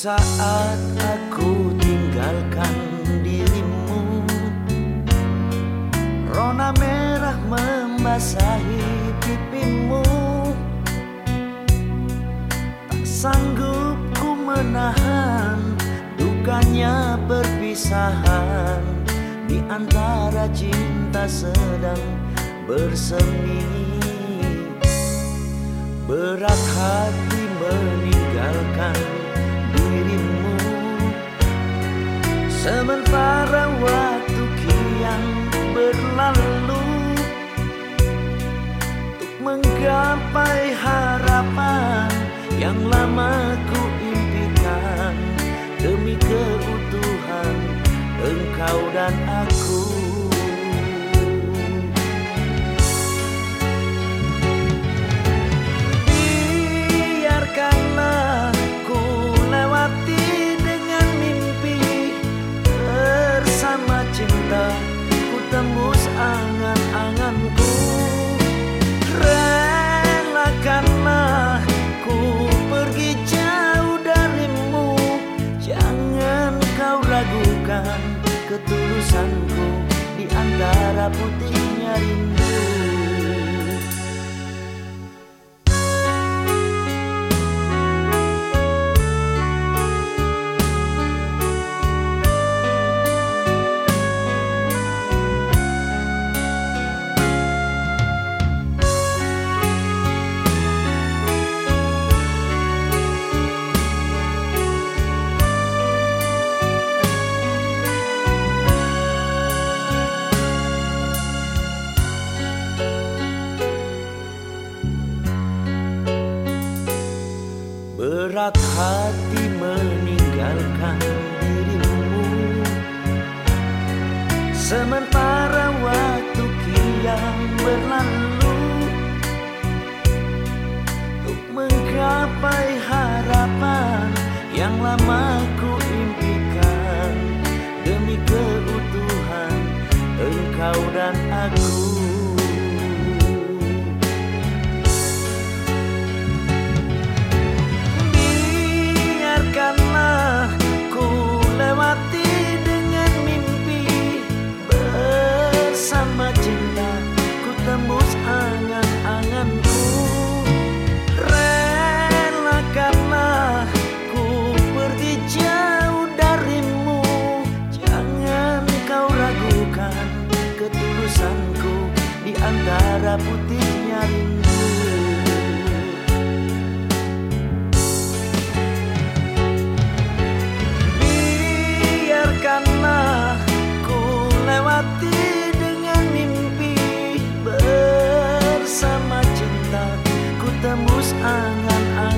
Saat aku tinggalkan dirimu Rona merah membasahi pipimu. Tak sanggup ku menahan Dukanya perpisahan Di antara cinta sedang bersemi. Berat hati meninggalkan Sementara waktu kian berlalu Untuk menggapai harapan yang lama di antara putihnya rindu Berat hati meninggalkan dirimu. Sementara waktu kian berlalu Untuk menggapai harapan yang lama ku impikan. Demi keutuhan engkau dan angan-anganku. Rela karena and I